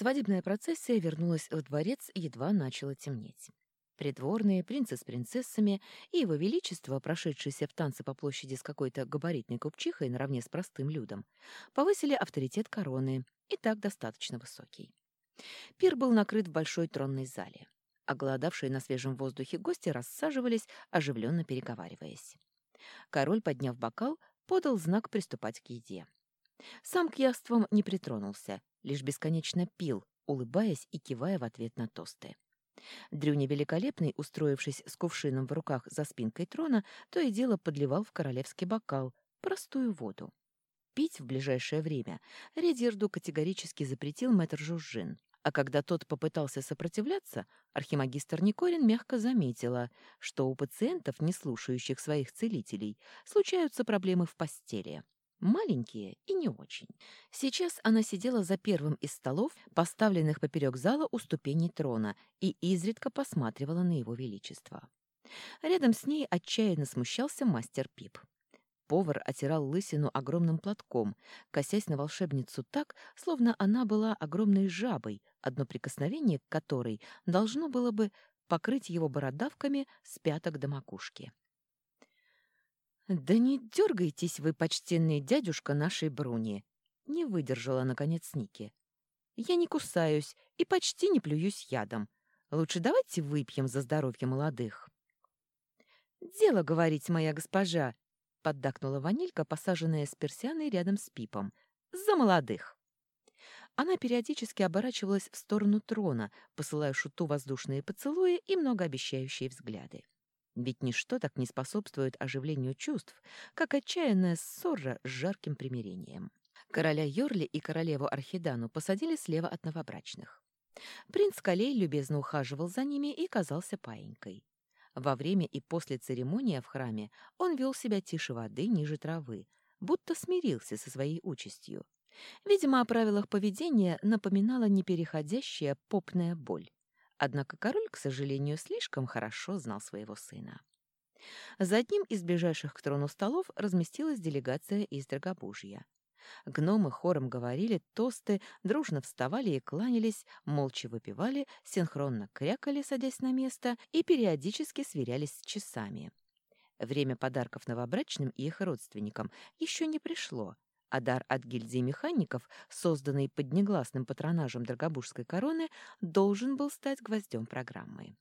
Свадебная процессия вернулась в дворец, едва начало темнеть. Придворные, принцы с принцессами и его величество, прошедшиеся в танцы по площади с какой-то габаритной купчихой наравне с простым людом, повысили авторитет короны, и так достаточно высокий. Пир был накрыт в большой тронной зале. Оголодавшие на свежем воздухе гости рассаживались, оживленно переговариваясь. Король, подняв бокал, подал знак приступать к еде. Сам к яствам не притронулся, лишь бесконечно пил, улыбаясь и кивая в ответ на тосты. Дрюня Великолепный, устроившись с кувшином в руках за спинкой трона, то и дело подливал в королевский бокал простую воду. Пить в ближайшее время Редирду категорически запретил мэтр Жужжин. А когда тот попытался сопротивляться, архимагистр Никорин мягко заметила, что у пациентов, не слушающих своих целителей, случаются проблемы в постели маленькие и не очень. Сейчас она сидела за первым из столов, поставленных поперек зала у ступеней трона, и изредка посматривала на его величество. Рядом с ней отчаянно смущался мастер Пип. Повар отирал лысину огромным платком, косясь на волшебницу так, словно она была огромной жабой, одно прикосновение к которой должно было бы покрыть его бородавками с пяток до макушки. «Да не дергайтесь вы, почтенный дядюшка нашей Бруни!» — не выдержала, наконец, Ники. «Я не кусаюсь и почти не плююсь ядом. Лучше давайте выпьем за здоровье молодых». «Дело говорить, моя госпожа!» — поддакнула ванилька, посаженная с персианой рядом с Пипом. «За молодых!» Она периодически оборачивалась в сторону трона, посылая шуту воздушные поцелуи и многообещающие взгляды. Ведь ничто так не способствует оживлению чувств, как отчаянная ссора с жарким примирением. Короля Йорли и королеву Архидану посадили слева от новобрачных. Принц Калей любезно ухаживал за ними и казался паинькой. Во время и после церемонии в храме он вел себя тише воды, ниже травы, будто смирился со своей участью. Видимо, о правилах поведения напоминала непереходящая попная боль. Однако король, к сожалению, слишком хорошо знал своего сына. За одним из ближайших к трону столов разместилась делегация из Драгобужья. Гномы хором говорили тосты, дружно вставали и кланялись, молча выпивали, синхронно крякали, садясь на место, и периодически сверялись с часами. Время подарков новобрачным и их родственникам еще не пришло, а дар от гильдии механиков, созданный под негласным патронажем Драгобужской короны, должен был стать гвоздем программы.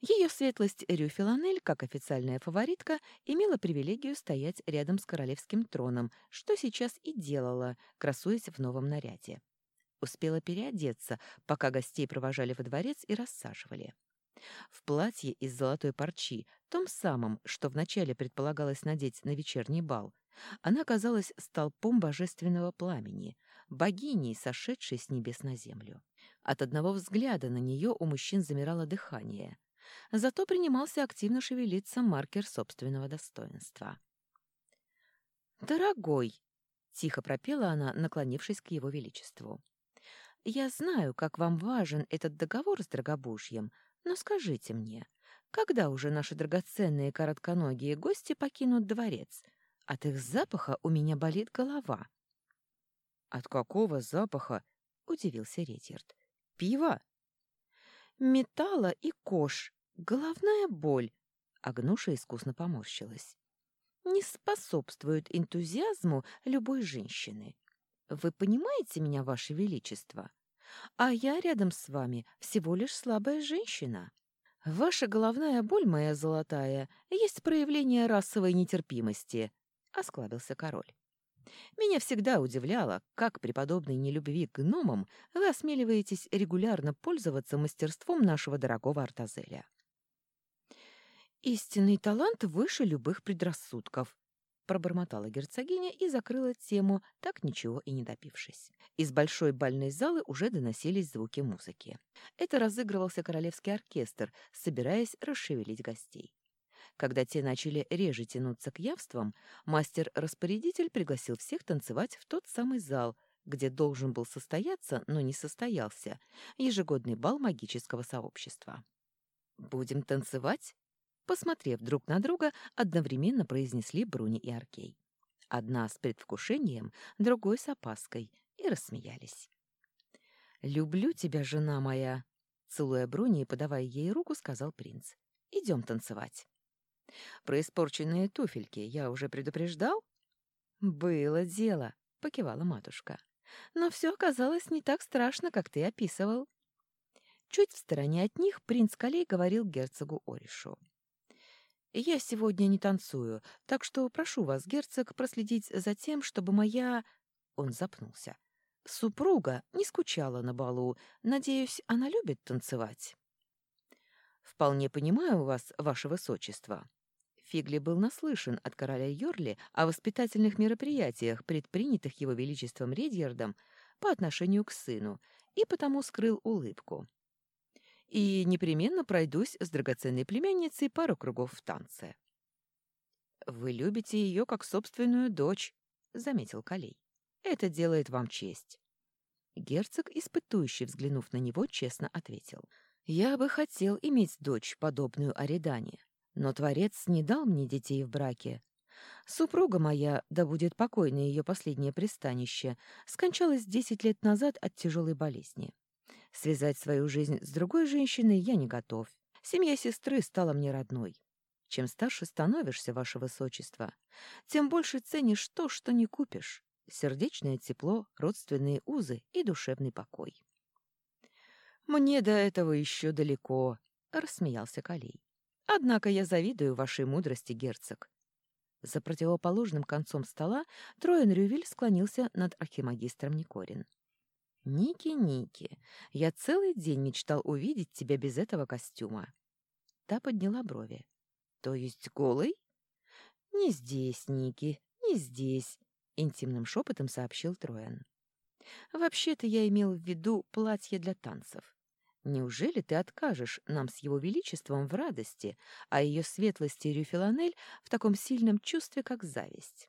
Ее светлость Рюфиланель, как официальная фаворитка, имела привилегию стоять рядом с королевским троном, что сейчас и делала, красуясь в новом наряде. Успела переодеться, пока гостей провожали во дворец и рассаживали. В платье из золотой парчи, том самом, что вначале предполагалось надеть на вечерний бал, она казалась столпом божественного пламени, богиней, сошедшей с небес на землю. От одного взгляда на нее у мужчин замирало дыхание. Зато принимался активно шевелиться маркер собственного достоинства. «Дорогой!» — тихо пропела она, наклонившись к его величеству. «Я знаю, как вам важен этот договор с Драгобужьем, но скажите мне, когда уже наши драгоценные коротконогие гости покинут дворец?» От их запаха у меня болит голова. От какого запаха? удивился Ретьярд. Пиво? Металла и кош. Головная боль. Агнуша искусно поморщилась. Не способствует энтузиазму любой женщины. Вы понимаете меня, Ваше Величество? А я рядом с вами всего лишь слабая женщина. Ваша головная боль, моя золотая, есть проявление расовой нетерпимости, — осклабился король. «Меня всегда удивляло, как при подобной нелюбви к гномам вы осмеливаетесь регулярно пользоваться мастерством нашего дорогого Артазеля». «Истинный талант выше любых предрассудков», — пробормотала герцогиня и закрыла тему, так ничего и не допившись. Из большой бальной залы уже доносились звуки музыки. Это разыгрывался королевский оркестр, собираясь расшевелить гостей. Когда те начали реже тянуться к явствам, мастер-распорядитель пригласил всех танцевать в тот самый зал, где должен был состояться, но не состоялся, ежегодный бал магического сообщества. «Будем танцевать?» Посмотрев друг на друга, одновременно произнесли Бруни и Аркей. Одна с предвкушением, другой с опаской, и рассмеялись. «Люблю тебя, жена моя!» Целуя Бруни и подавая ей руку, сказал принц. «Идем танцевать». «Про испорченные туфельки я уже предупреждал?» «Было дело», — покивала матушка. «Но все оказалось не так страшно, как ты описывал». Чуть в стороне от них принц Калей говорил герцогу Оришу. «Я сегодня не танцую, так что прошу вас, герцог, проследить за тем, чтобы моя...» Он запнулся. «Супруга не скучала на балу. Надеюсь, она любит танцевать». «Вполне понимаю вас, ваше высочество». Фигли был наслышан от короля Йорли о воспитательных мероприятиях, предпринятых его величеством Редьярдом по отношению к сыну, и потому скрыл улыбку и непременно пройдусь с драгоценной племянницей пару кругов в танце. «Вы любите ее как собственную дочь», — заметил Калей. «Это делает вам честь». Герцог, испытующий, взглянув на него, честно ответил. «Я бы хотел иметь дочь, подобную Аридане, но Творец не дал мне детей в браке. Супруга моя, да будет покойно ее последнее пристанище, скончалась десять лет назад от тяжелой болезни. Связать свою жизнь с другой женщиной я не готов. Семья сестры стала мне родной. Чем старше становишься, ваше высочество, тем больше ценишь то, что не купишь. Сердечное тепло, родственные узы и душевный покой. «Мне до этого еще далеко», — рассмеялся Калей. «Однако я завидую вашей мудрости, герцог». За противоположным концом стола Троен Рювиль склонился над архимагистром Никорин. «Ники, Ники, я целый день мечтал увидеть тебя без этого костюма». Та подняла брови. «То есть голый?» «Не здесь, Ники, не здесь», — интимным шепотом сообщил Троян. «Вообще-то я имел в виду платье для танцев. Неужели ты откажешь нам с его величеством в радости, а ее светлости Рюфиланель в таком сильном чувстве, как зависть?»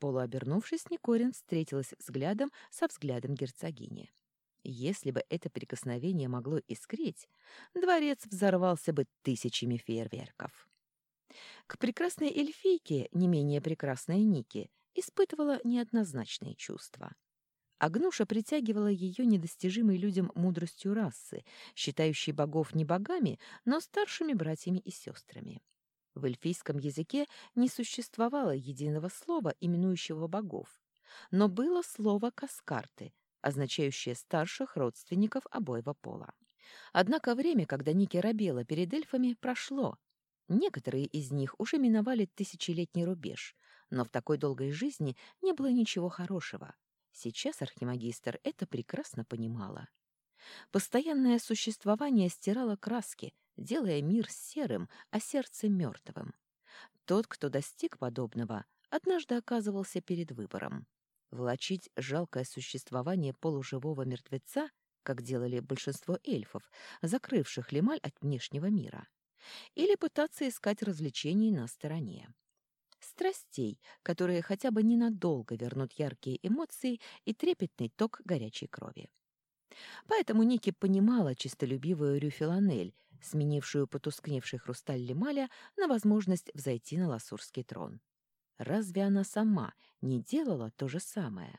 Полуобернувшись, Никорин встретилась взглядом со взглядом герцогини. Если бы это прикосновение могло искрить, дворец взорвался бы тысячами фейерверков. К прекрасной эльфийке, не менее прекрасной Нике, испытывала неоднозначные чувства. Агнуша притягивала ее недостижимой людям мудростью расы, считающей богов не богами, но старшими братьями и сестрами. В эльфийском языке не существовало единого слова, именующего богов, но было слово «каскарты», означающее старших родственников обоего пола. Однако время, когда Ники робела перед эльфами, прошло. Некоторые из них уже миновали тысячелетний рубеж, но в такой долгой жизни не было ничего хорошего. Сейчас архимагистр это прекрасно понимала. Постоянное существование стирало краски, делая мир серым, а сердце мертвым. Тот, кто достиг подобного, однажды оказывался перед выбором. Влачить жалкое существование полуживого мертвеца, как делали большинство эльфов, закрывших Лемаль от внешнего мира, или пытаться искать развлечений на стороне. Страстей, которые хотя бы ненадолго вернут яркие эмоции и трепетный ток горячей крови. Поэтому Ники понимала чистолюбивую Рюфиланель, сменившую потускневший хрусталь Лемаля на возможность взойти на ласурский трон. Разве она сама не делала то же самое?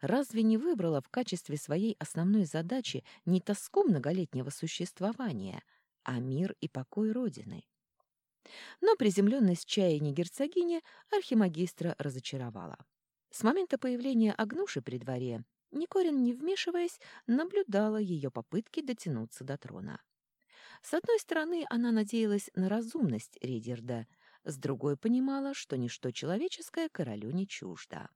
Разве не выбрала в качестве своей основной задачи не тоску многолетнего существования, а мир и покой Родины? Но приземленность чаяния герцогини архимагистра разочаровала. С момента появления Агнуши при дворе Никорин, не вмешиваясь, наблюдала ее попытки дотянуться до трона. С одной стороны, она надеялась на разумность Редерда, с другой понимала, что ничто человеческое королю не чуждо.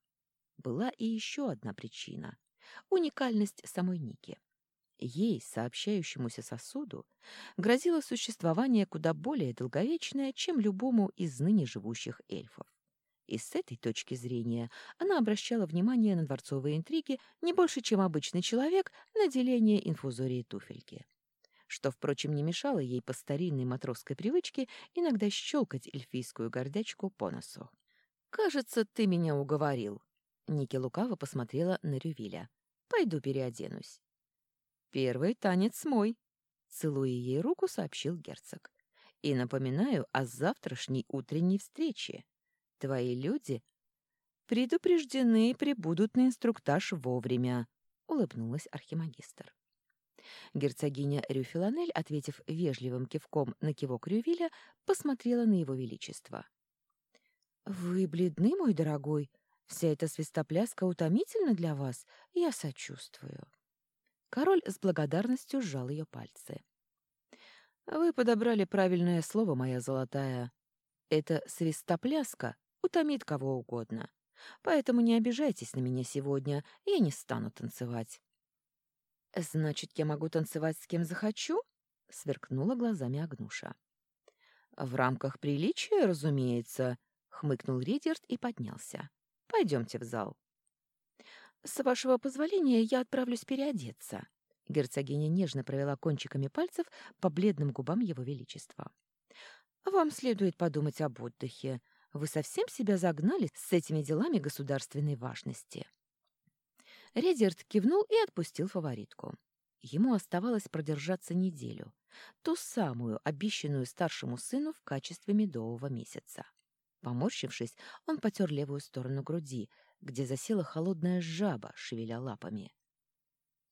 Была и еще одна причина — уникальность самой Ники. Ей, сообщающемуся сосуду, грозило существование куда более долговечное, чем любому из ныне живущих эльфов. И с этой точки зрения она обращала внимание на дворцовые интриги не больше, чем обычный человек на деление инфузории туфельки что, впрочем, не мешало ей по старинной матросской привычке иногда щелкать эльфийскую гордячку по носу. «Кажется, ты меня уговорил». Ники лукаво посмотрела на Рювиля. «Пойду переоденусь». «Первый танец мой», — целуя ей руку, сообщил герцог. «И напоминаю о завтрашней утренней встрече. Твои люди предупреждены и прибудут на инструктаж вовремя», улыбнулась архимагистр. Герцогиня Рюфиланель, ответив вежливым кивком на кивок Рювиля, посмотрела на его величество. «Вы бледны, мой дорогой. Вся эта свистопляска утомительна для вас. Я сочувствую». Король с благодарностью сжал ее пальцы. «Вы подобрали правильное слово, моя золотая. Эта свистопляска утомит кого угодно. Поэтому не обижайтесь на меня сегодня, я не стану танцевать». «Значит, я могу танцевать с кем захочу?» — сверкнула глазами Агнуша. «В рамках приличия, разумеется», — хмыкнул Ридерт и поднялся. «Пойдемте в зал». «С вашего позволения я отправлюсь переодеться». Герцогиня нежно провела кончиками пальцев по бледным губам его величества. «Вам следует подумать об отдыхе. Вы совсем себя загнали с этими делами государственной важности». Редерт кивнул и отпустил фаворитку. Ему оставалось продержаться неделю, ту самую, обещанную старшему сыну в качестве медового месяца. Поморщившись, он потер левую сторону груди, где засела холодная жаба, шевеля лапами.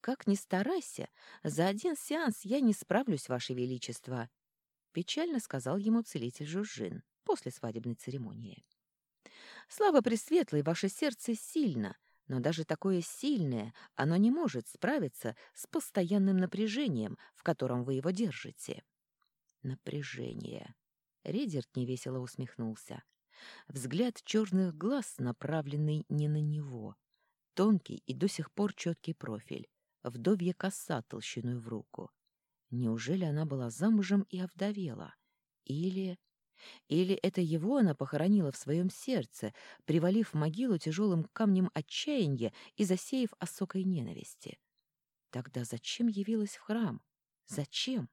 «Как ни старайся, за один сеанс я не справлюсь, Ваше Величество», — печально сказал ему целитель Жужжин после свадебной церемонии. «Слава Пресветлой, ваше сердце сильно, но даже такое сильное, оно не может справиться с постоянным напряжением, в котором вы его держите. Напряжение. Редерт невесело усмехнулся. Взгляд черных глаз, направленный не на него. Тонкий и до сих пор четкий профиль. Вдовья коса толщиной в руку. Неужели она была замужем и овдовела? Или... Или это его она похоронила в своем сердце, привалив могилу тяжелым камнем отчаяния и засеяв осокой ненависти? Тогда зачем явилась в храм? Зачем?